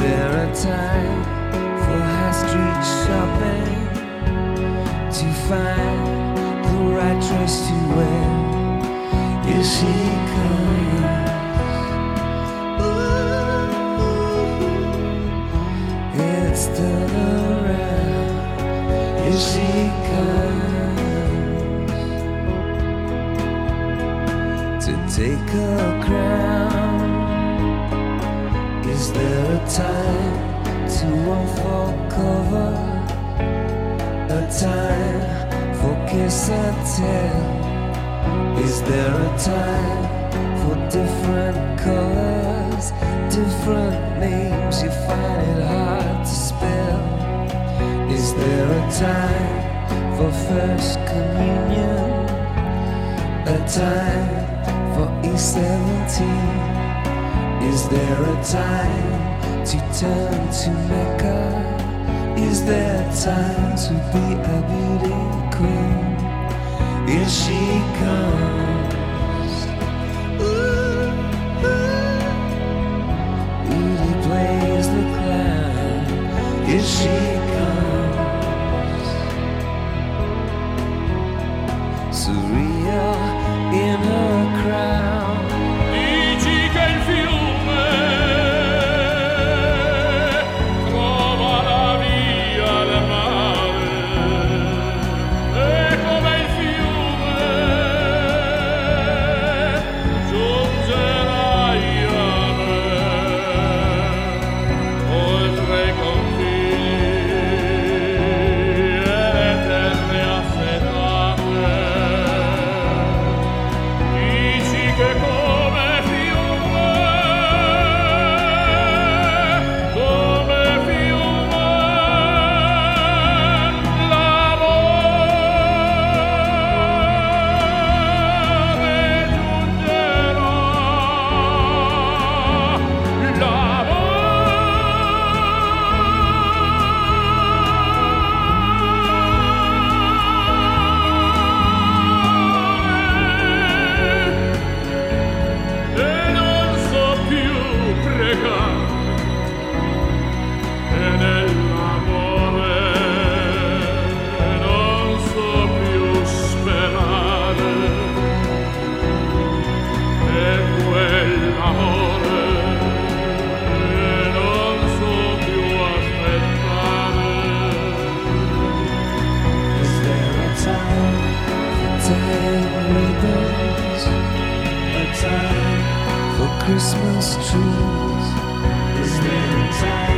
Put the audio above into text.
there a time for high street shopping? To find the right dress to wear? Here she comes. Ooh, it's turn around. Here she comes to take a crown. Is there a time to unfold cover? A time for kiss and tell? Is there a time for different colors, different names? You find it hard to spell. Is there a time for first communion? A time for E17? Is there a time to turn to Mecca? Is there time to be a beauty queen? Here she comes. Ooh, ooh. Beauty plays the clown. Here she comes. Surreal Christmas trees? Is there a time